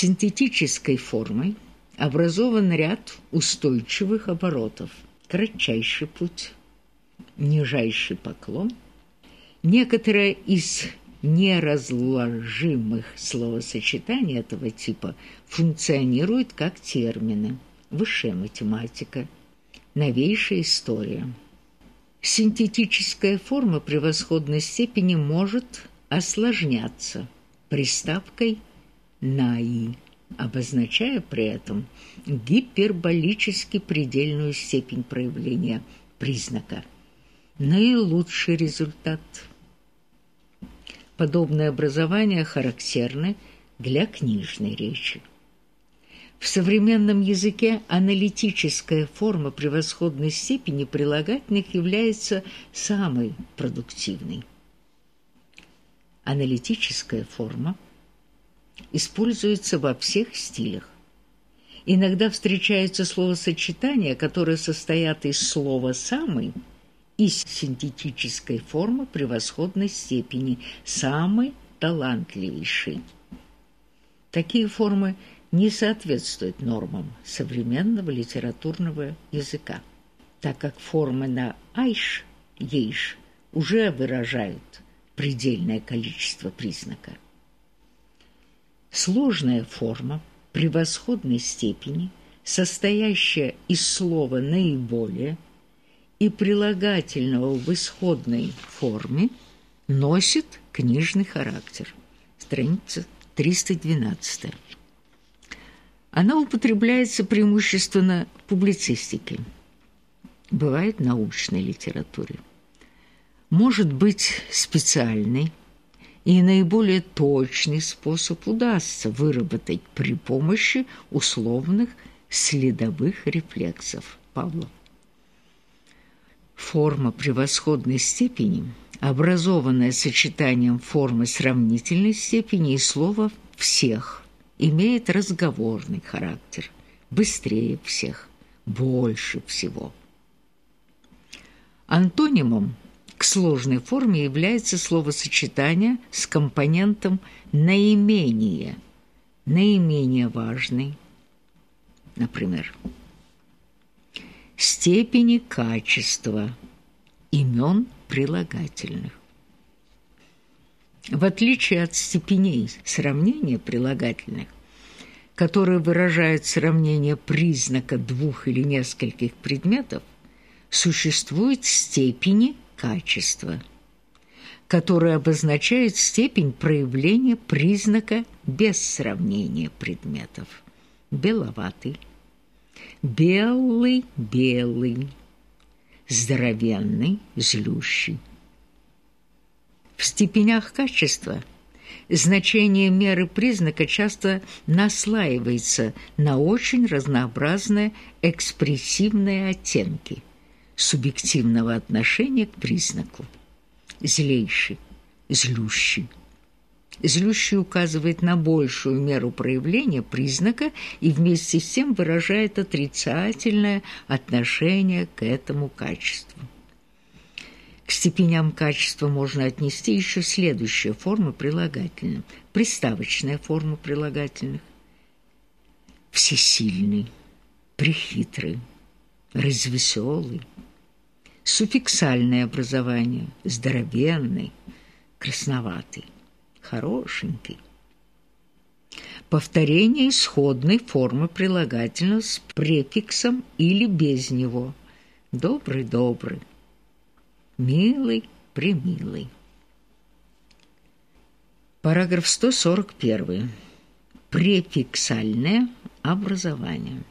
Синтетической формой образован ряд устойчивых оборотов. Кратчайший путь, нижайший поклон. Некоторые из неразложимых словосочетаний этого типа функционируют как термины. Высшая математика, новейшая история. Синтетическая форма превосходной степени может осложняться приставкой «наи», обозначая при этом гиперболически предельную степень проявления признака. Наилучший результат. Подобные образования характерны для книжной речи. В современном языке аналитическая форма превосходной степени прилагательных является самой продуктивной. Аналитическая форма используется во всех стилях. Иногда встречаются словосочетания, которые состоят из слова «самый» и синтетической формы превосходной степени «самый талантливейший». Такие формы не соответствуют нормам современного литературного языка, так как формы на «айш», «ейш» уже выражают предельное количество признака. Сложная форма превосходной степени, состоящая из слова «наиболее» и прилагательного в исходной форме, носит книжный характер. Страница 312. Она употребляется преимущественно в публицистике, бывает в научной литературе. Может быть специальной, и наиболее точный способ удастся выработать при помощи условных следовых рефлексов. Павлов. Форма превосходной степени, образованная сочетанием формы сравнительной степени и слова «всех», имеет разговорный характер, быстрее всех, больше всего. Антонимом к сложной форме является словосочетание с компонентом наименее, наименее важный. Например, степени качества имен прилагательных. В отличие от степеней сравнения прилагательных, которые выражают сравнение признака двух или нескольких предметов, существуют степени качества, которые обозначают степень проявления признака без сравнения предметов. Беловатый, белый, белый, здоровенный, злющий. В степенях качества значение меры признака часто наслаивается на очень разнообразные экспрессивные оттенки – субъективного отношения к признаку. Злейший, злющий. Злющий указывает на большую меру проявления признака и вместе с тем выражает отрицательное отношение к этому качеству. К степеням качества можно отнести еще следующие формы прилагательных. Приставочная форма прилагательных. Всесильный, прихитрый, развеселый, суффиксальное образование, здоровенный, красноватый, хорошенький. Повторение исходной формы прилагательного с префиксом или без него. Добрый-добрый, милый-примилый. Параграф 141. Префиксальное образование.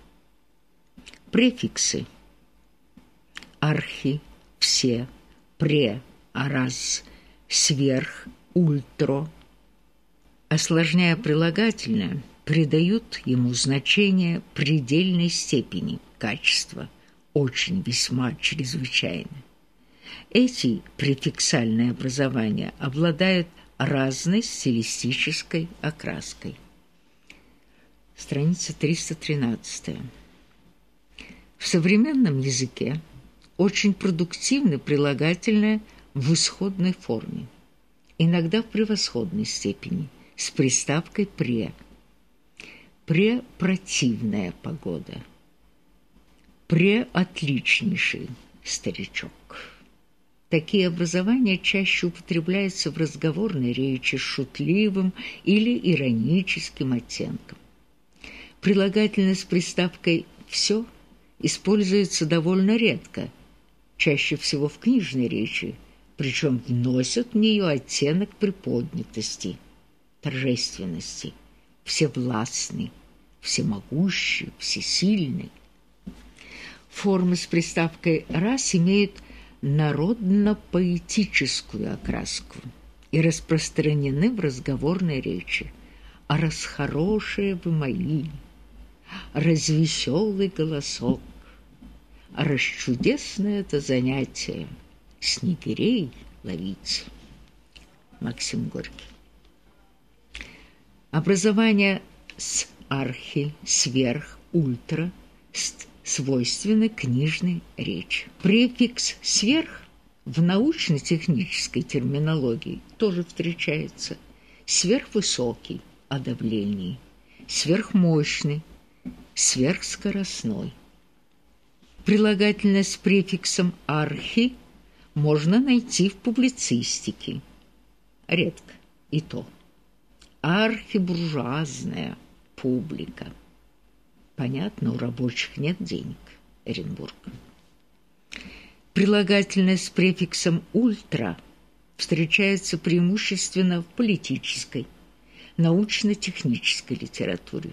Префиксы. Архи, все, пре, раз, сверх, ультро. Осложняя прилагательное, придают ему значение предельной степени, качества, очень, весьма, чрезвычайно. Эти префиксальные образования обладают разной стилистической окраской. Страница 313. В современном языке очень продуктивны прилагательное в исходной форме, иногда в превосходной степени, с приставкой «пре». препротивная погода, преотличнейший старичок. Такие образования чаще употребляются в разговорной речи с шутливым или ироническим оттенком. Прилагательное с приставкой «все» используется довольно редко, чаще всего в книжной речи, причем вносят в нее оттенок приподнятости, торжественности, всевластный, всемогущий, всесильный. Формы с приставкой «раз» имеют народно-поэтическую окраску и распространены в разговорной речи. А раз хорошие вы мои, развеселый голосок, расчудесное это занятие снегирей ловить. Максим Горький. Образование с архи, сверх, ультра свойственны книжной речи. Префикс «сверх» в научно-технической терминологии тоже встречается. Сверхвысокий о давлении, сверхмощный, сверхскоростной. Прилагательное с префиксом «архи» можно найти в публицистике. Редко и то. Архибуржуазная публика. Понятно, у рабочих нет денег. Оренбург. Прилагательное с префиксом «ультра» встречается преимущественно в политической, научно-технической литературе.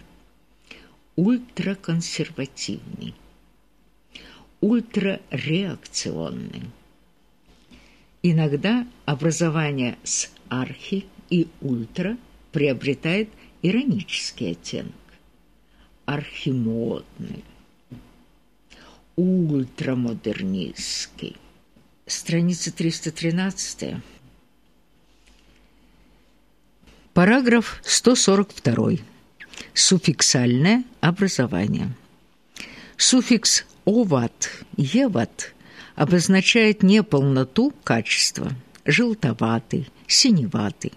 Ультраконсервативный, ультрареакционный. Иногда образование с архи и ультра приобретает иронический оттенок. Архимодный, ультрамодернистский. Страница 313. Параграф 142. Суффиксальное образование. Суффикс «оват», «еват» обозначает неполноту качества – желтоватый, синеватый.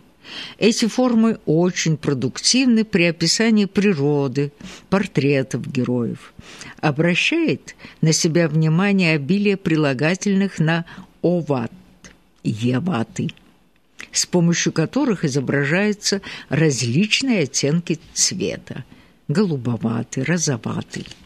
Эти формы очень продуктивны при описании природы, портретов героев. Обращает на себя внимание обилие прилагательных на «оват», «еватый», с помощью которых изображаются различные оттенки цвета – голубоватый, розоватый –